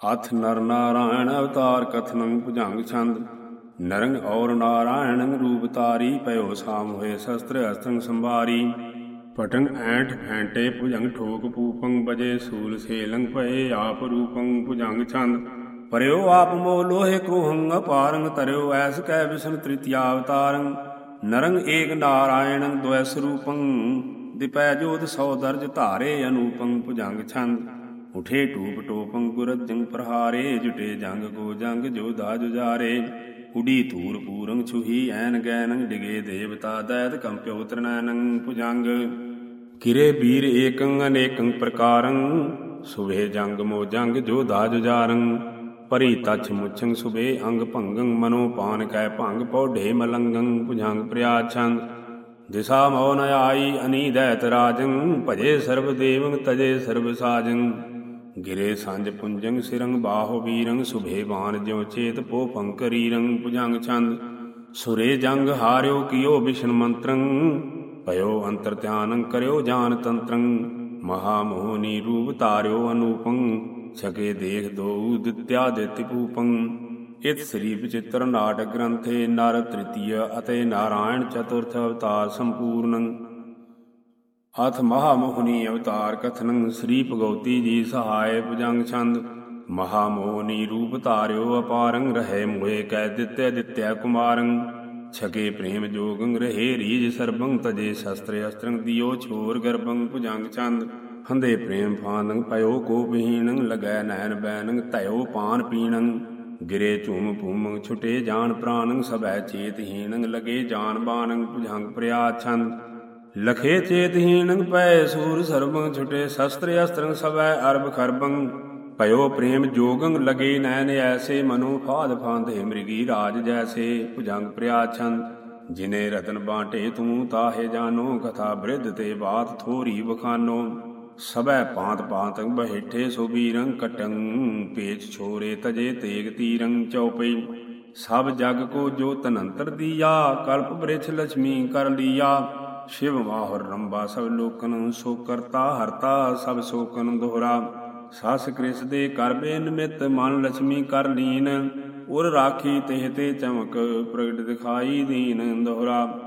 ਅਥ ਨਰ ਨਾਰਾਇਣ ਅਵਤਾਰ ਕਥਨੰ ਭੁਜੰਗ ਛੰਦ। ਨਰੰਗ ਔਰ ਨਾਰਾਇਣੰ ਰੂਪ ਤਾਰੀ ਪਇਓ ਸਾਮ ਹੋਏ ਸ਼ਸਤਰ ਅਸਤੰ ਸੰਭਾਰੀ। ਪਟੰਗ ਐਂਠ ਫੈਂਟੇ ਭੁਜੰਗ ਠੋਕ ਪੂਪੰ ਬਜੇ ਸੂਲ ਸੇਲੰਗ ਪਏ ਆਪ ਰੂਪੰ ਭੁਜੰਗ ਛੰਦ। ਪਰਿਓ ਆਪ ਮੋ ਲੋਹੇ ਕ੍ਰੋਹੰ ਅਪਾਰੰਗ ਤਰਿਓ ਐਸ ਕੈ ਵਿਸ਼ਨ ਤ੍ਰਿਤਿਆ ਅਵਤਾਰੰ ਨਰੰਗ ਏਕ ਨਾਰਾਇਣੰ ਦੁਐ ਸਰੂਪੰ ਦਿਪੈ ਜੋਤ ਸੋ ਦਰਜ ਧਾਰੇ ਅਨੂਪੰ ਭੁਜੰਗ ਛੰਦ। ਉਠੇ ਟੂਪ ਟੋਪੰ ਗੁਰਜੰਗ ਪ੍ਰਹਾਰੇ, ਜੁਟੇ ਜੰਗ ਕੋ ਜੰਗ ਜੋਧਾ ਜੁਜਾਰੇ ਉਡੀ ਧੂਰ ਪੂਰੰ ਛੁਹੀ, ਐਨ ਗੈਨੰ ਡਿਗੇ ਦੇਵਤਾ ਦੈਤ ਕੰਪਿਓ ਤਰਨੈਨੰ ਭੁਜੰਗ। ਕਿਰੇ ਵੀਰ ਏਕੰ ਅਨੇਕੰ ਪ੍ਰਕਾਰੰ, ਸੁਵੇ ਜੰਗ ਮੋ ਜੰਗ ਜੋਧਾ ਜੁਜਾਰੰ ਪਰੀ ਤਛ ਮੁਛੰ ਸੁਭੇ ਅੰਗ ਭੰਗੰ ਮਨੋ ਪਾਨ ਕੈ ਭੰਗ ਪੌਢੇ ਮਲੰਗੰ ਭੁਜੰਗ ਪ੍ਰਿਆਛੰਦ ਦਿਸਾ ਮੋ ਨ ਆਈ, ਅਨੀ ਦੈਤ ਰਾਜੰ, ਭਜੇ ਸਰਬ ਦੇਵੰ, ਤਜੇ ਸਰਬ ਸਾਜੰ। ਗਿਰੇ ਸੰਜ ਪੁੰਜੰਗ ਸਿਰੰਗ, ਬਾਹੋ ਵੀਰੰਗ ਸੁਭੇ ਬਾਨ ਜਿਉ ਚੇਤ ਪੋ ਪੰਕਰੀਰੰਗ ਭੁਜੰਗ ਛੰਦ ਸੁਰੇ ਜੰਗ ਹਾਰਿਓ ਕਿਓ ਵਿਸ਼ਨ ਮੰਤਰੰ, ਭਇਓ ਅੰਤਰ ਧਿਆਨੰ ਕਰਿਓ ਜਾਨ ਤੰਤਰੰ। ਮਹਾ ਮੋਹਨੀ ਰੂਪ ਤਾਰਿਓ ਅਨੂਪੰ ਛਕੇ ਦੇਖ ਦੋ ਦਿਤਿਆ ਦਿਤਿ ਪੂਪੰ ਇਤ ਸ੍ਰੀ ਵਿਚਿਤ੍ਰ ਨਾਟਕ ਗ੍ਰੰਥੇ ਨਰ ਤ੍ਰਿਤੀਯ ਅਤੇ ਨਾਰਾਇਣ ਚਤੁਰਥ ਅਵਤਾਰ ਸੰਪੂਰਨੰ। ਅਥ ਮਹਾਮੋਹਨੀ ਅਵਤਾਰ ਕਥਨੰ ਸ੍ਰੀ ਭਗਵਤੀ ਜੀ ਸਹਾਇ ਭੁਜੰਗ ਛੰਦ। ਮਹਾਮੋਹਨੀ ਰੂਪ ਧਾਰਿਓ ਅਪਾਰੰ, ਰਹੇ ਮੋਏ ਕਹਿ ਦਿੱਤਿ ਦਿੱਤਿਆ ਕੁਮਾਰੰ। ਛਕੇ ਪ੍ਰੇਮ ਜੋਗੰ, ਰਹੇ ਰੀਜ ਸਰਬੰ, ਤਜੇ ਸ਼ਸਤਰ ਅਸਤਰੰ ਦਿਓ ਛੋਰ ਗਰਭੰ ਭੁਜੰਗ ਛੰਦ। ਹੰਦੇ ਪ੍ਰੇਮ ਫਾਨੰ ਪਇਓ ਕੋ ਬਹੀਣੰ ਲਗੈ ਨੈਣ ਬੈਨੰ ਤਇਓ ਪਾਨ ਪੀਣੰ। ਗਿਰੇ ਝੂਮ ਭੂਮੰ, ਛੁਟੇ ਜਾਨ ਪ੍ਰਾਨੰ, ਸਭੈ ਚੇਤਹੀਣੰ, ਲਗੇ ਜਾਨ ਬਾਨੰ ਭੁਜੰਗ ਪ੍ਰਿਆ ਛੰਦ। ਲਖੇ ਚੇਤ ਚੇਤਹੀਣੰ ਪੈ ਸੂਰ ਸਰਬੰ ਛੁਟੇ ਸ਼ਸਤਰ ਅਸਤਰੰ ਸਭੈ ਅਰਬ ਖਰਬੰ। ਭਇਓ ਪ੍ਰੇਮ ਜੋਗੰ ਲਗੇ ਨੈਣ ਐਸੇ ਮਨੋ ਫਾਦ ਫਾਂਦੇ ਮ੍ਰਿਗੀ ਰਾਜ ਜੈਸੇ ਭੁਜੰਗ ਪ੍ਰਿਆ ਛੰਦ ਜਿਨੇ ਰਤਨ ਬਾਟੇ ਤੂੰ ਤਾਹੇ ਜਾਨੋ, ਕਥਾ ਬ੍ਰਿਧ ਤੇ ਬਾਤ ਥੋਰੀ ਬਖਾਨੋ ਸਭੈ ਪਾਂਤ ਪਾਂਤ ਬਹਿਠੇ ਸੁਬੀਰੰ ਕਟੰ, ਪੇਚ ਛੋਰੇ ਤਜੇ ਤੇਗ ਤੀਰੰ ਚਉਪਈ। ਸਭ ਜਗ ਕੋ ਜੋ ਤਨੰਤਰ ਦੀਆ, ਕਲਪ ਬ੍ਰਿਛ ਲక్ష్ਮੀ ਕਰ ਲੀਆ। ਸ਼ਿਵ ਮਾਹੁਰ ਰੰਬਾ ਸਭ ਲੋਕਨ ਸੋ ਕਰਤਾ ਹਰਤਾ, ਸਭ ਸੋਕਨ ਦੋਹਰਾ। ਸਸ ਕ੍ਰਿਸ ਦੇ ਕਰਬੇ ਨਿਮਿਤ ਮਨ ਲక్ష్ਮੀ ਕਰ ਲੀਨ। ਉਰ ਰਾਖੀ ਤਿਹ ਤੇ ਚਮਕ ਪ੍ਰਗਟ ਦਿਖਾਈ ਦੀਨ ਦੋਹਰਾ।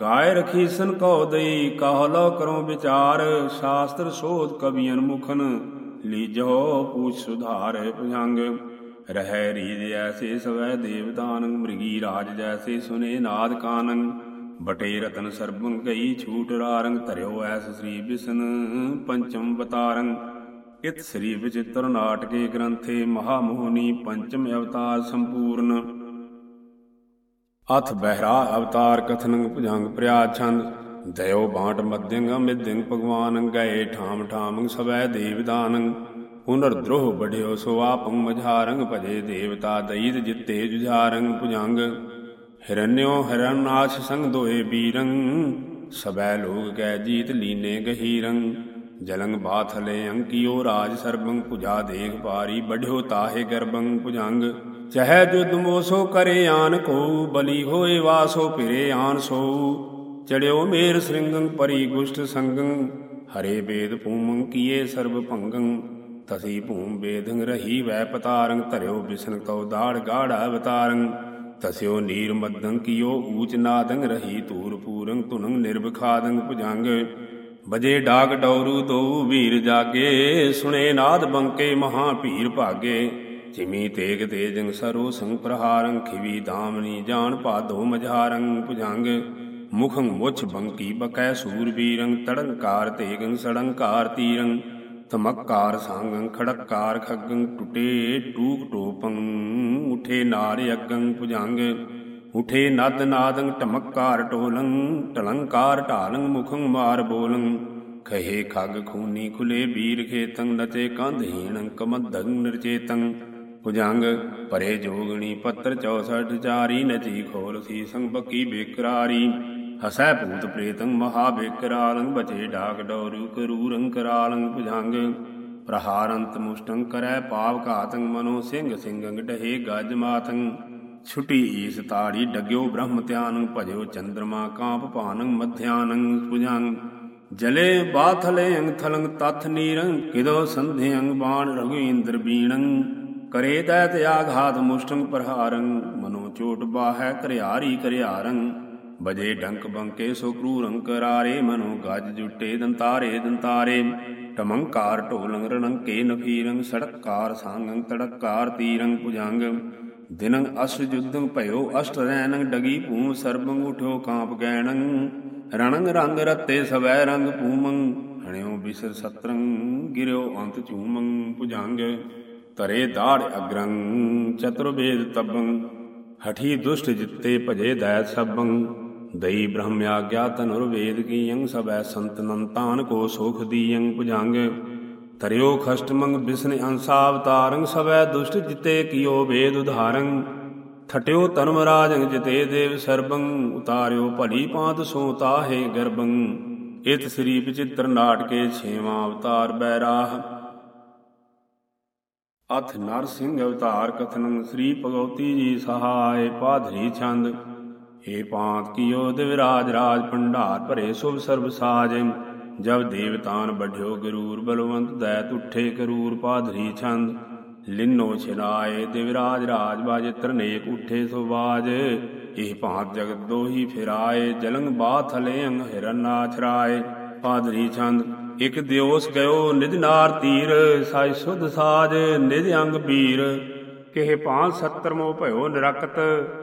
ਗਾਇ ਰਖੀ ਸਨ ਕਉ ਦਈ, ਕਹ ਲੋ ਕਰੋ ਵਿਚਾਰ। ਸ਼ਾਸਤਰ ਸੋਧ ਕਵੀਨ ਮੁਖਨ ਲੀਜੋ ਪੂਛ ਸੁਧਾਰ ਭਜੰਗ। ਰਹਿ ਰੀਜ ਐਸੇ ਸਵੈ ਦੇਵਤਾਨ ਮ੍ਰਿਗੀ ਰਾਜ ਜੈਸੇ ਸੁਨੇ ਨਾਦ ਕਾਨੰ। ਬਟੇ ਰਤਨ ਸਰਬੰ ਗਈ ਛੂਟ ਰਾਰੰਗ ਧਰਿਓ ਐਸ ਸ੍ਰੀ ਵਿਸ਼ਨ ਪੰਚਮ ਬਤਾਰੰ ਇਤ ਸ੍ਰੀ ਵਿਚਿਤ੍ਰ ਨਾਟਕੇ ਗ੍ਰੰਥੇ ਮਹਾਮੋਹਨੀ ਪੰਚਮ ਅਵਤਾਰ ਸੰਪੂਰਨ। ਅਥ ਬਹਿਰਾ ਅਵਤਾਰ ਕਥਨੰ ਭੁਜੰਗ ਪ੍ਰਿਆ ਛੰਦ। ਦਇਓ ਬਾਟ ਮਧਿਅੰਗ ਮਿਧਿੰਗ ਭਗਵਾਨ ਗਏ ਠਾਮ ਠਾਮ ਸਵੈ ਦੇਵਦਾਨੰ ਪੁਨਰ ਦ੍ਰੋਹ ਬਢਿਓ ਸੋ ਆਪੰ ਮਝਾਰੰਗ ਭਜੇ ਦੇਵਤਾ ਦਈਦ ਜਿੱਤੇ ਜੁਝਾਰੰਗ ਭੁਜੰਗ। ਹਿਰਨਿਓ ਹਿਰਨਾਸ਼ ਸੰਗ ਦੋਏ ਬੀਰੰ, ਸਬੈ ਲੋਕ ਕੈ ਜੀਤ ਲੀਨੇ ਗਹੀਰੰ। ਜਲੰਗ ਬਾਥਲੇ ਅੰਕਿਓ ਰਾਜ ਸਰਬੰ, ਪੁਜਾ ਦੇਖ ਪਾਰੀ ਬਢਿਓ ਤਾਹੇ ਗਰਬੰ ਭੁਜੰਗ ਚਹਿ ਜੁਦ ਮੋਸੋ ਕਰੇ ਆਨ ਕੋ, ਬਲੀ ਹੋਏ ਵਾਸੋ ਫਿਰੇ ਆਨ ਸੋ। ਚੜਿਓ ਮੇਰ ਸ੍ਰਿੰਗੰ ਪਰੀ ਗੁਸ਼ਟ ਸੰਗੰ, ਹਰੇ ਵੇਦ ਪੂਮੰ ਕੀਏ ਸਰਬ ਭੰਗੰ। ਤਸੀ ਭੂਮ ਬੇਦੰ ਰਹੀ ਵੈ ਪਤਾਰੰ, ਧਰਿਓ ਬਿਸ਼ਨ ਕਉ ਦਾੜ ਗਾੜਾ ਅਵਤਾਰੰ। ਤਸਿਓ ਨੀਰ ਮਦੰ ਕੀਓ, ਊਚ ਨਾਦੰ ਰਹੀ ਧੂਰ ਪੂਰੰ ਤੁਨੰ ਨਿਰਭਖਾਦੰ ਭੁਜੰਗ। ਬਜੇ ਡਾਕ ਡੌਰੂ ਦੋ ਵੀਰ ਜਾਗੇ, ਸੁਣੇ ਨਾਦ ਬੰਕੇ ਮਹਾ ਭੀਰ ਭਾਗੇ। ਜਿਮੀ ਤੇਗ ਤੇਜੰ ਸਰੋ ਸੰਗ ਪ੍ਰਹਾਰੰ, ਖਿਵੀ ਦਾਮਨੀ ਜਾਣ ਭਾਦੋ ਮਝਾਰੰ ਭੁਜੰਗ। ਮੁਖੰ ਮੁਛ ਬੰਕੀ ਬਕੈ ਸੂਰ ਵੀਰੰ ਤੜੰਕਾਰ ਤੇਗੰ ਸੜੰਕਾਰ ਤੀਰੰ। ਤਮਕਾਰ ਸੰਗੰ ਖੜਕਾਰ ਖੱਗੰ ਟੁਟੇ ਟੂਕ ਟੋਪੰ, ਉਠੇ ਨਾਰ ਅਗੰ ਭੁਜੰਗ, ਉਠੇ ਨਦ ਨਾਦੰ ਟਮਕਾਰ ਟੋਲੰ, ਟਲੰਕਾਰ ਢਾਲੰ ਮੁਖੰ ਮਾਰ ਬੋਲੰ, ਖਹੇ ਖੱਗ ਖੂਨੀ ਖੁਲੇ ਵੀਰ ਖੇਤੰ, ਨਚੇ ਕੰਧਹੀਣੰ ਕਮਦੰ ਨਿਰਚੇਤੰ, ਭੁਜੰਗ ਪਰੇ ਜੋਗਣੀ ਪੱਤਰ 64 ਚਾਰੀ, ਨਚੀ ਖੋਲ ਸੀ ਸੰਗ ਬਕੀ ਬੇਕਰਾਰੀ ਹਸੈ ਭੂਤ ਪ੍ਰੇਤੰ ਮਹਾ ਬਚੇ ਡਾਕ ਡੌਰੂ ਕਰੂਰੰ ਕਰਾਲੰ ਭੁਜੰਗ। ਪ੍ਰਹਾਰੰਤ ਮੁਸ਼ਟੰ ਕਰੈ ਪਾਪ ਘਾਤੰ, ਮਨੋ ਸਿੰਘ ਸਿੰਘੰ ਡਹੇ ਗਜ ਮਾਤੰ ਛੁਟੀ ਈਸ ਤਾੜੀ ਡਗਿਓ ਬ੍ਰਹਮ ਧਿਆਨੰ, ਭਜਿਓ ਚੰਦਰਮਾ ਕਾਂਪ ਭਾਨੰ ਮਧਿਆਨੰ ਭੁਜੰਗ। ਜਲੇ ਬਾਥਲੇ ਅੰਗ ਥਲੰਗ ਤਥ ਨੀਰੰ, ਕਿਦੋ ਸੰਧਿਅੰਗ ਬਾਣ ਰਘੁ ਇੰਦਰ ਬੀਣੰ। ਕਰੇ ਦੈਤ ਆਘਾਤ ਮੁਸ਼ਟੰਗ ਪ੍ਰਹਾਰੰ, ਮਨੋ ਚੋਟ ਬਾਹੈ ਕਰਿਆਰੀ ਕਰਿਆਰੰ। ਬਜੇ ਡੰਕ ਬੰਕੇ ਸੋ ਕਰੂਰੰ ਕਰਾਰੇ ਮਨੋ ਗਜ ਜੁਟੇ ਦੰਤਾਰੇ ਦੰਤਾਰੇ। ਟਮੰਕਾਰ ਢੋਲੰਗ ਰਣੰਕੇ ਨਫੀਰੰ ਸੜਕਾਰ ਸਾੰਗੰ ਤੜਕਾਰ ਤੀਰੰ ਪੁਜੰਗ। ਦਿਨੰ ਅਸ ਜੁਦੰ ਭਇਓ, ਅਸ਼ਟ ਰੈਨੰ ਡਗੀ ਭੂਮ ਸਰਬੰ ਉਠਿਓ ਕਾਂਪ ਗੈਣੰ ਰਣੰਗ ਰੰਗ ਰਤੇ ਸਵੈ ਰੰਗ ਭੂਮੰ, ਹਣਿਓ ਬਿਸਰ ਸਤਰੰ, ਗਿਰਿਓ ਅੰਤ ਝੂਮੰ ਪੁਜੰਗ। ਤਰੇ ਦਾੜ ਅਗਰੰ ਚਤੁਰਵੇਦ ਤਬੰ, ਹਠੀ ਦੁਸ਼ਟ ਜਿੱਤੇ ਭਜੇ ਦੈ ਸਭੰ। ਦਈ ਬ੍ਰਹਮ ਆਗਿਆ ਤਨੁਰ ਵੇਦ ਕੀਯੰ ਸਬੈ ਸੰਤਨੰਤਾਨ ਕੋ ਸੁਖ ਦੀਯੰ ਪੁਜੰਗ। ਤਰਿਓ ਖਸ਼ਟਮੰਗ ਬਿਸਨ ਅੰਸਾ ਅਵਤਾਰੰ ਸਬੈ ਦੁਸ਼ਟ ਜਿਤੇ ਕਿਓ ਵੇਦ ਉਧਾਰੰ ਠਟਿਓ ਧਰਮ ਰਾਜੰ ਜਿਤੇ ਦੇਵ ਸਰਬੰ ਉਤਾਰਿਓ ਭਲੀ ਪਾਂਤ ਸੋ ਤਾਹੇ ਗਰਬੰ ਇਤ ਸ੍ਰੀ ਵਿਚਿਤ੍ਰ ਨਾਟਕੇ ਛੇਵਾਂ ਅਵਤਾਰ ਬੈਰਾਹ। ਅਥ ਨਰ ਸਿੰਘ ਅਵਤਾਰ ਕਥਨੰ ਸ੍ਰੀ ਭਗਵਤੀ ਜੀ ਸਹਾਇ ਪਾਧਰੀ ਛੰਦ। ਏ ਪਾਂਤ ਕੀਓ ਦਿਵਰਾਜ ਰਾਜ ਭੰਡਾਰ ਭਰੇ ਸੁਭ ਸਰਬ ਸਾਜ। ਜਬ ਦੇਵਤਾਨ ਬਢਿਓ ਗਰੂਰ ਬਲਵੰਤ, ਦੈ ਤੁਠੇ ਕਰੂਰ ਪਾਧਰੀ ਛੰਦ। ਲਿੰਨੋ ਛਿਨਾਏ ਦਿਵਰਾਜ ਰਾਜ, ਬਾਜ ਤਰਨੇਕ ਉਠੇ ਸੁਬਾਜ। ਇਹ ਭਾਂਤ ਜਗਤ ਦੋਹੀ ਫਿਰਾਏ, ਜਲੰਗ ਬਾਥ ਹਿਰਨ ਹਿਰਨਾਥ ਰਾਏ ਪਾਧਰੀ ਛੰਦ, ਇਕ ਦਿਓਸ ਗਇਓ ਨਿਜ ਨਾਰ ਤੀਰ, ਸਾਈ ਸੁਧ ਸਾਜ ਨਿਜ ਅੰਗ ਪੀਰ। ਕਿਹ ਪਾਂਚ ਸੱਤਰ ਮੋ ਭਇਓ ਨਿਰਕਤ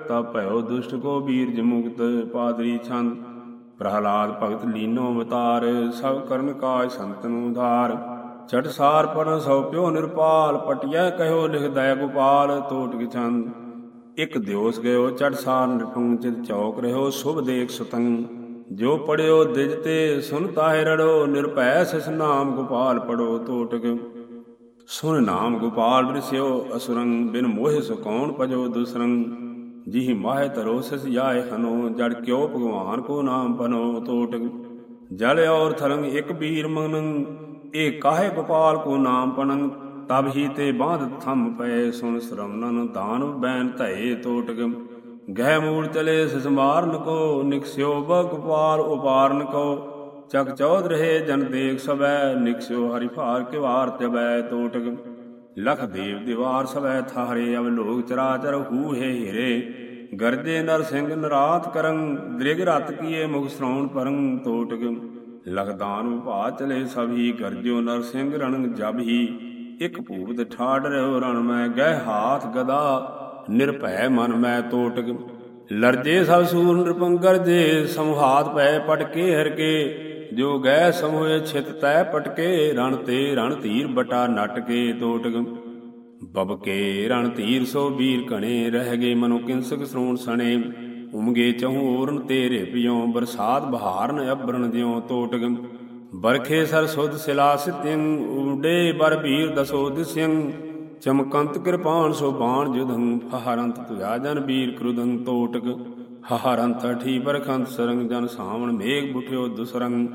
ਤਾ ਭਇਓ ਦੁਸ਼ਟ ਕੋ ਬੀਰ ਜਮੁਕਤ ਪਾਦਰੀ ਛੰਦ। ਪ੍ਰਹਲਾਦ ਭਗਤ ਲੀਨੋ ਅਵਤਾਰ, ਸਭ ਕਰਨ ਕਾਜ ਸੰਤਨ ਉਧਾਰ ਛਟ ਸਾਰ ਪਨ ਸੋ ਪਿਓ ਨਿਰਪਾਲ ਪਟਿਆ ਕਹਿਓ ਲਿਖਦਾ ਗੋਪਾਲ, ਤੋਟਕ ਛੰਦ। ਇਕ ਦਿਓਸ ਗਇਓ ਚੜ ਸਾਰ ਨਿਰਪੰਗ ਚਿਤ ਚੌਕ ਰਹਿਓ ਸੁਭ ਦੇਖ ਸੁਤੰ। ਜੋ ਪੜਿਓ ਦਿਜ ਤੇ, ਸੁਨ ਤਾਹਿ ਰੜੋ, ਨਿਰਭੈ ਸਿਸ ਨਾਮ ਗੋਪਾਲ ਪੜੋ ਤੋਟਕ। ਸੁਨ ਨਾਮ ਗੋਪਾਲ ਰਿਸਿਓ ਅਸੁਰੰਗ ਬਿਨ ਮੋਹਿ ਸੁ ਕੌਣ ਪਜੋ ਦੁਸਰੰ ਜਿਹ ਮਾਹਿ ਤਰੋ ਸਿਸ ਜਾਏ ਹਨੋ, ਜੜ ਕਿਉ ਭਗਵਾਨ ਕੋ ਨਾਮ ਬਨੋ ਤੋਟਕ ਜਲ ਔਰ ਥਰੰਗ ਇਕ ਬੀਰ ਮਨੰ, ਇਹ ਕਾਹੇ ਗੋਪਾਲ ਕੋ ਨਾਮ ਪਨੰ? ਤਬ ਹੀ ਤੇ ਬਾਂਧ ਥੰਮ ਪਏ ਸੁਨ ਸ਼ਰਵਨਨ ਦਾਨਵ ਬੈਨ ਧਏ ਤੋਟਕ। ਗਹਿ ਮੂਲ ਚਲੇ ਸਿਸ ਮਾਰਨ ਕੋ ਨਿਕਸਿਓ ਬ ਗੋਪਾਲ ਉਪਾਰਨ ਕੋ। ਚਕ ਚੌਧ ਰਹੇ ਜਨ ਦੇਖ ਸਵੈ ਨਿਕਸਿਓ ਹਰਿ ਭਾਰ ਕੇ ਵਾਰ ਤਬੈ ਤੋਟਕ। ਲਖ ਦੇਵ ਦੀਵਾਰ ਸਵੈ ਥਾਰੇ ਅਵ ਲੋਕ ਚਰਾਚਰ ਹੂ ਹੀਰੇ। ਗਰਜੇ ਨਰ ਸਿੰਘ ਨਰਾਤ ਕਰੰ, ਦ੍ਰਿਗ ਰਤ ਕੀਏ ਮੁਖ ਸ਼੍ਰੌਣ ਪਰੰ ਤੋਟਕ। ਲਖ ਦਾਨ ਭਾ ਚਲੇ ਸਭੀ, ਗਰਜਿਓ ਨਰ ਸਿੰਘ ਰਣ ਜਬ ਹੀ ਇਕ ਭੂਪਤ ਠਾੜ ਰਿਓ ਰਣ ਮੈਂ, ਗਹਿ ਹਾਥ ਗਦਾ, ਨਿਰਭੈ ਮਨ ਮੈਂ ਤੋਟਕ। ਲਰਜੇ ਸਭ ਸੂਰ ਨਿਰਪੰਗਰ ਜੇ ਸਮਹਾਤ ਪੈ ਪਟਕੇ ਹਰਕੇ। ਜੋ ਗਏ ਸਮੋਏ ਛਿਤ ਤੈ ਪਟਕੇ, ਰਣ ਤੇ ਰਣ ਧੀਰ ਬਟਾ ਨਟ ਕੇ ਤੋਟਕ ਬਬਕੇ ਰਣ ਧੀਰ ਸੋ ਵੀਰ ਘਣੇ, ਰਹਿ ਗਏ ਮਨੁ ਕਿੰਸਕ ਸ੍ਰੋਣ ਸਣੇ। ਉਮਗੇ ਚਹੂ ਔਰਨ ਤੇਰੇ ਪਿਓ, ਬਰਸਾਤ ਬਹਾਰਨ ਅਬਰਨ ਜਿਉ ਤੋਟਕ। ਬਰਖੇ ਸਰ ਸੁਧ ਸਿਲਾ ਸਿਤਿੰ, ਉਡੇ ਬਰ ਵੀਰ ਦਸੋ ਦਿਸਿੰ। ਚਮਕੰਤ ਕਿਰਪਾਨ ਸੋ ਬਾਣ ਜੁਧੰ, ਫਹਰੰਤ ਤੁਜਾ ਜਨ ਵੀਰ ਕ੍ਰੁਦੰ ਤੋਟਕ। ਹਹਰੰਤ ਠੀ ਬਰਖੰਤ ਸਰੰਗ ਜਨ ਸਾਵਣ ਮੇਘ ਬੁਠਿਓ ਦੁਸਰੰਗ।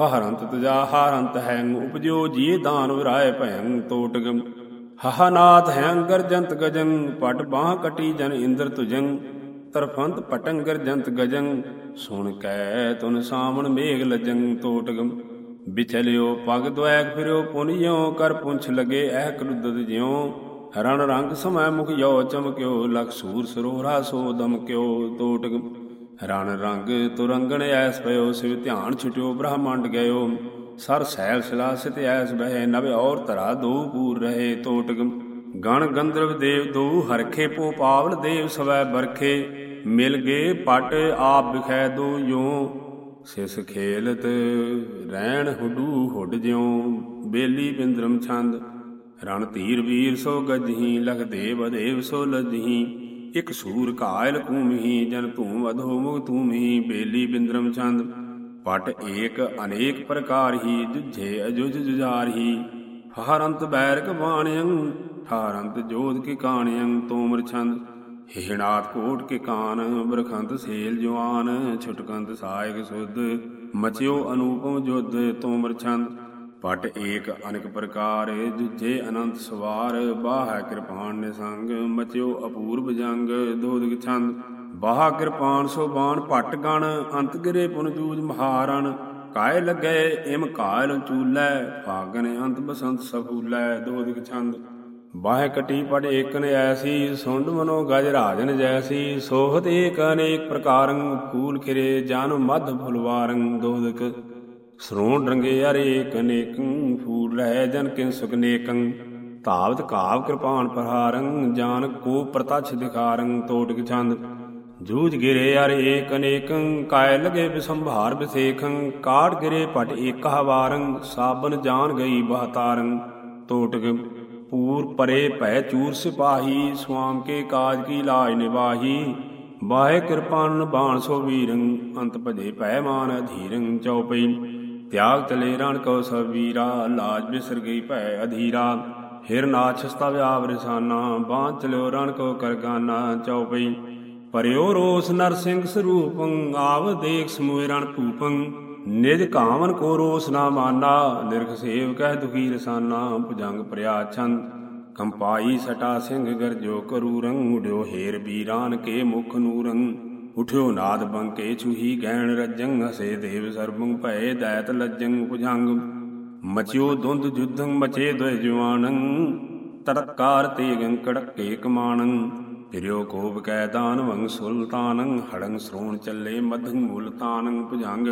ਹਹਰੰਤ ਤੁਜਾ ਹਾਰੰਤ ਹੈੰ ਉਪਜੋ ਜੀ ਦਾਨ ਵਿਰਾਏ ਭੈੰ ਤੋਟਗਮ ਹਹਨਾਥ ਹੈਂ ਗਰਜੰਤ ਗਜੰ, ਪਟ ਬਾਹ ਕਟੀ ਜਨ ਇੰਦਰ ਤੁਜੰ। ਤਰਫੰਤ ਪਟੰਗਰ ਜੰਤ ਗਜੰ, ਸੁਣ ਕੈ ਤੁਨ ਸਾਵਣ ਮੇਘ ਲਜੰ ਤੋਟਕ ਵਿਚਲਿਓ ਪਗ ਦੁਐਕ ਫਿਰਿਓ ਪੁਨਿਓ ਕਰ ਪੁੰਛ ਲਗੇ ਐ ਕਰੁਦਤ ਜਿਉ। ਰਣ ਰੰਗ ਸਮੈ ਮੁਖ ਚਮਕਿਓ, ਲਖ ਸਰੋਰਾ ਸੋ ਦਮਕਿਓ ਤੋਟਕ ਰਣ ਰੰਗ ਤੁਰੰਗਣ ਐਸ ਪਇਓ, ਸਿਵ ਧਿਆਨ ਛੁਟਿਓ, ਬ੍ਰਹਮੰਡ ਗਇਓ। ਸਰ ਸੈਲ ਸਿਲਾਸਿਤ ਐਸ ਬਹਿ, ਨਵ ਔਰ ਤਰਾ ਦੋ ਪੂਰ ਰਹੇ। ਤੋਟਕ ਗਣ ਗੰਧਰਵ ਦੇਵ ਦੋ, ਹਰਖੇ ਪੋ ਪਾਵਲ ਦੇਵ ਸਵੈ ਬਰਖੇ। ਮਿਲ ਗਏ ਪਟ ਆਪ ਵਿਖੈ ਦੋ ਯੋ, ਸਿਸ ਖੇਲਤ ਰਹਿਣ ਹੁਡੂ ਹੁਡ ਜਿਉ। ਬੇਲੀ ਬਿੰਦਰਮ ਛੰਦ ਰਣ ਧੀਰ ਵੀਰ ਸੋ ਗਜਹੀ, ਲਖ ਦੇਵ ਸੋ ਲਜਹੀ। ਇਕ ਸੂਰ ਕਾਇਲ ਕੂਮਹੀ, ਜਨ ਧੂਮ ਅਧੋ ਮੁਗ ਤੂਮਹੀ ਬੇਲੀ ਬਿੰਦਰਮ ਛੰਦ ਪਟ ਏਕ ਅਨੇਕ ਪ੍ਰਕਾਰ ਹੀ, ਜੁਝੇ ਅਜੁਜ ਜੁਜਾਰਹੀ ਹਰੰਤ ਬੈਰਕ ਬਾਣਿਯੰ, ਠਾਰੰਤ ਜੋਧ ਕੀ ਕਾਣਿਯੰ, ਤੋਮਰ ਛੰਦ। ਹਿਹਣਾਤ ਕੋਟ ਕੇ ਕਾਨ, ਬਰਖੰਤ ਸੇਲ ਜਵਾਨ ਛੁਟਕੰਤ ਸਾਇਕ ਸੁਧ। ਮਚਿਓ ਅਨੂਪਮ ਜੁਧ, ਤੋਮਰ ਛੰਦ। ਪਟ ਏਕ ਅਨੇਕ ਪ੍ਰਕਾਰ ਜੁਝੇ ਅਨੰਤ ਸਵਾਰ, ਬਾਹ ਕਿਰਪਾਨ ਨਿਸੰਗ, ਮਚਿਓ ਅਪੂਰਬ ਜੰਗ, ਦੋਦਿਕ ਛੰਦ। ਬਾਹ ਕਿਰਪਾਨ ਸੋ ਬਾਣ ਪਟ ਗਣ, ਅੰਤ ਗਿਰੇ ਪੁਨ ਜੂਜ ਮਹਾਰਣ। ਕਾਇ ਲੱਗੇ ਇਮ ਕਾਇਲ ਚੂਲੈ ਫਾਗਨ ਅੰਤ ਬਸੰਤ ਸਫੂਲੈ, ਦੋਦਿਕ ਛੰਦ। ਬਾਹ ਕਟੀ ਪੜ ਏਕਨ ਐਸੀ, ਸੁੰਡ ਮਨੋ ਗਜ ਰਾਜਨ ਜੈਸੀ। ਸੋਹਤ ਏਕ ਅਨੇਕ ਪ੍ਰਕਾਰੰ ਫੂਲ ਖਿਰੇ ਜਨ ਮਧ ਫੁਲਵਾਰੰ, ਦੋਦਕ ਸਰੋਣ ਰੰਗੇ ਅਰੇ ਏਕ ਅਨੇਕੰ ਫੂਲ ਰਹਿ ਜਨ ਕਿਨ ਸੁਕਨੇਕੰ ਧਾਵਤ ਕਾਵ ਕਿਰਪਾਨ ਪ੍ਰਹਾਰੰ, ਜਾਨ ਕੋ ਪ੍ਰਤਛ ਦਿਖਾਰੰ, ਤੋਟਕ ਛੰਦ। ਜੂਝ ਗਿਰੇ ਅਰ ਏਕ ਅਨੇਕੰ ਕਾਇ ਲਗੇ ਬਿਸੰਭਾਰ ਬਿਸੇਖੰ। ਕਾੜ ਗਿਰੇ ਪਟ ਏਕ ਹਵਾਰੰ, ਸਾਬਨ ਜਾਨ ਗਈ ਬਹਤਾਰੰ। ਤੋਟਕ ਪੂਰ ਪਰੇ ਭੈ ਚੂਰ ਸਿਪਾਹੀ, ਸੁਆਮ ਕੇ ਕਾਜ ਕੀ ਲਾਜ ਨਿਵਾਹੀ ਬਾਹੇ ਕਿਰਪਾਨ ਬਾਣ ਸੋ ਵੀਰੰ, ਅੰਤ ਭਜੇ ਭੈ ਮਾਨ ਅਧੀਰੰ ਚਉਪਈ। ਤਿਆਗ ਚਲੇ ਰਣ ਕੋ ਸਭ ਵੀਰਾ, ਲਾਜ ਬਿਸਰ ਗਈ ਭੈ ਅਧੀਰਾ। ਹਿਰ ਨਾਛ ਸਤਵ ਰਸਾਨਾ ਬਾਂਝ ਚਲਿਓ ਰਣ ਕੋ ਕਰਗਾਨਾ ਚਉਪਈ। ਪਰਿਓ ਰੋਸ ਨਰ ਸਿੰਘ ਸਰੂਪੰ, ਆਵ ਦੇਖ ਸਮੂਹ ਰਣ ਭੂਪੰ ਨਿਜ ਕਾਮਨ ਕੋ ਰੋਸ ਨਾ ਮਾਨਾ, ਨਿਰਖ ਸੇਵ ਕਹਿ ਦੁਖੀ ਰਸਾਨਾ, ਭੁਜੰਗ ਪ੍ਰਿਆ ਛੰਦ। ਕੰਪਾਈ ਸਟਾ ਸਿੰਘ ਗਰਜੋ ਕਰੂ ਰੰਗ ਉਡਿਓ ਹੇਰ ਬੀਰਾਨ ਕੇ ਮੁਖ ਨੂਰੰ। ਉਠਿਓ ਨਾਦ ਬੰਕੇ ਛੁਹੀ ਗਹਿਣ ਰਜੰਗ, ਹਸੇ ਦੇਵ ਸਰਬੰ ਭਏ ਦੈਤ ਲੱਜੰ ਭੁਜੰਗ। ਮਚਿਓ ਦੁੰਦ ਜੁਧੰ, ਮਚੇ ਦੁਇ ਜਵਾਨੰ। ਤਰਕਾਰ ਤੇਗੰ ਕੜਕੇ ਕਮਾਨੰ। ਫਿਰਿਓ ਕੋਪ ਕੈ ਦਾਨਵੰ ਸੁਲਤਾਨੰ। ਹੜੰ ਸਰੋਣ ਚੱਲੇ ਮਧੰ ਮੂਲਤਾਨੰ ਭੁਜੰਗ।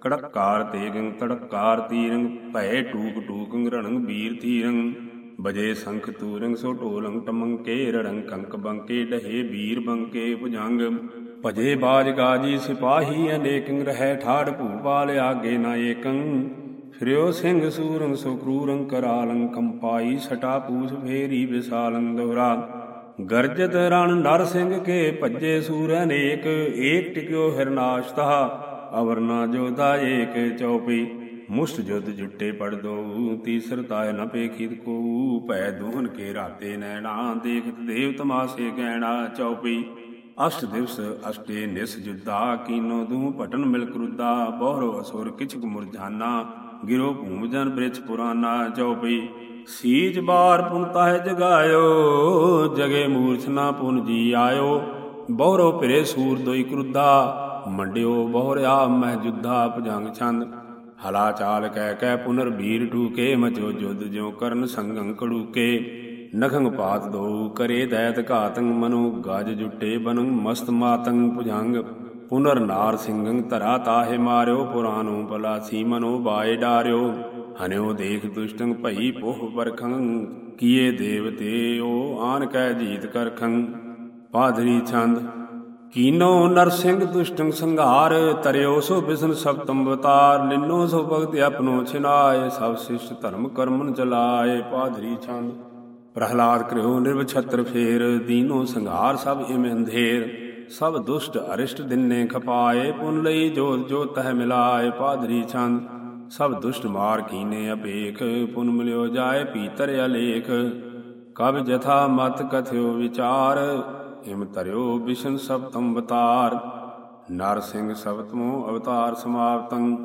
ਕੜਕਾਰ ਤੇਗੰ ਤੜਕਾਰ ਤੀਰੰ ਭੈ ਟੂਕ ਟੂਕੰ ਰਣੰ ਬੀਰ ਤੀਰੰ। ਬਜੇ ਸੰਖ ਤੂਰੰ ਸੋ ਢੋਲੰ ਟਮੰਕੇ, ਰੜੰ ਕੰਕ ਬੰਕੇ, ਡਹੇ ਵੀਰ ਬੰਕੇ ਭੁਜੰਗ। ਭਜੇ ਬਾਜ ਗਾਜੀ ਸਿਪਾਹੀ ਅਨੇਕੰ ਰਹਿ ਠਾੜ ਭੂਪਾਲ ਆਗੇ ਨਾ ਏਕੰ। ਫਿਰਿਓ ਸਿੰਘ ਸੂਰੰ ਸੋ ਕਰੂਰੰ ਕਰਾਲੰ ਕੰਪਾਈ ਛਟਾ ਪੂਛ ਫੇਰੀ ਵਿਸਾਲੰ ਦੋਹਰਾ। ਗਰਜਤ ਰਣ ਨਰ ਸਿੰਘ ਕੇ ਭੱਜੇ ਸੂਰ ਅਨੇਕ ਏਕ ਟਿਕਿਓ ਹਿਰਨਾਸ਼ ਤਹਾ। ਅਵਰ ਜੋਦਾ ਏਕ ਚਉਪਈ ਮੁਸ਼ਟ ਜੁਦ ਜੁੱਟੇ ਪੜ ਦੋ। ਤੀਸਰ ਤਾਇ ਨ ਪੇਖਿਤ ਕੋ, ਭੈ ਦੂਹਨ ਕੇ ਰਾਤੇ ਨੈਣਾ। ਦੇਖਤ ਦੇਵ ਤਮਾਸੇ ਗੈਣਾ ਚੌਪੀ ਅਸ਼ਟ ਦਿਵਸ ਅਸ਼ਟੇ ਨਿਸ ਜੁਦਾ ਕੀਨੋ ਦੂ ਭਟਨ ਮਿਲ ਕਰੁਦਾ, ਬਹਰੋ ਅਸੁਰ ਕਿਛਕ ਮੁਰਝਾਨਾ, ਗਿਰੋ ਭੂਮ ਜਨ ਬ੍ਰਿਛ ਪੁਰਾਨਾ ਚਉਪਈ ਸੀਜ ਬਾਰ ਪੁਨਤਾ ਹੈ ਜਗਾਇਓ, ਜਗੇ ਮੂਰਛਨਾ ਪੁਨ ਜੀ ਆਇਓ, ਬਹਰੋ ਫਿਰੇ ਸੂਰ ਦੋਈ ਕਰੁਦਾ, ਮੰਡਿਓ ਬਹਰਿਆ ਮਹਿ ਜੁਧਾ ਭਜੰਗ ਛੰਦ, ਹਲਾ ਚਾਲ ਕਹਿ ਕਹਿ ਪੁਨਰ ਵੀਰ ਢੂਕੇ, ਮਚੋ ਜੁਦ ਜਿਉ ਕਰਨ ਸੰਗੰ ਕੜੂਕੇ। ਨਖੰਗ ਪਾਤ ਦੋ, ਕਰੇ ਦੈਤ ਘਾਤੰ ਮਨੋ, ਗਜ ਜੁਟੇ ਬਨੰ ਮਸਤ ਮਾਤੰ ਭੁਜੰਗ। ਪੁਨਰ ਨਾਰ ਸਿੰਘੰ ਧਰਾ ਤਾਹੇ ਮਾਰਿਓ ਪੁਰਾਨੋ ਬਲਾਸੀ ਮਨੋ ਬਾਏ ਡਾਰਿਓ। ਹਨਿਓ ਦੇਖ ਦੁਸ਼ਟੰ ਭਈ ਪੋਹ ਵਰਖੰ ਕੀਏ ਦੇਵਤੇ ਓ ਆਨ ਕੈ ਜੀਤ ਕਰਖੰ। ਪਾਧਰੀ ਛੰਦ, ਕੀਨੋ ਨਰਸਿੰਘ ਦੁਸ਼ਟੰ ਸੰਘਾਰ, ਤਰਿਓ ਸੋ ਬਿਸਨ ਸਪਤਮ ਬਤਾਰ ਨਿੰਨੋ ਸੋ ਭਗਤ ਆਪਣੋ ਛਿਨਾਏ, ਸਭ ਸਿਸ਼ਟ ਧਰਮ ਕਰਮਨ ਚਲਾਏ। ਪਾਧਰੀ ਛੰਦ ਪ੍ਰਹਲਾਦ ਕਰਿਓ ਨਿਰਵਛਤਰ ਫੇਰ, ਦੀਨੋ ਸੰਘਾਰ ਸਭ ਇਮ ਅੰਧੇਰ। ਸਭ ਦੁਸ਼ਟ ਅਰਿਸ਼ਟ ਦਿਨੇ ਖਪਾਏ, ਪੁਨ ਲਈ ਜੋਤ ਜੋਤ ਤਹ ਮਿਲਾਏ ਪਾਧਰੀ ਛੰਦ ਸਭ ਦੁਸ਼ਟ ਮਾਰ ਕੀਨੇ ਅਪੇਖ, ਪੁਨ ਮਿਲਿਓ ਜਾਏ ਪੀਤਰ ਅਲੇਖ। ਕਬ ਜਥਾ ਮਤ ਕਥਿਓ ਵਿਚਾਰ ਹਿਮ ਤਰਿਓ ਵਿਸ਼ਨ ਸਬਤੰ ਬਤਾਰ ਨਰ ਸਿੰਘ ਸਬਤਮੋ ਅਵਤਾਰ ਸਮਾਪਤੰ।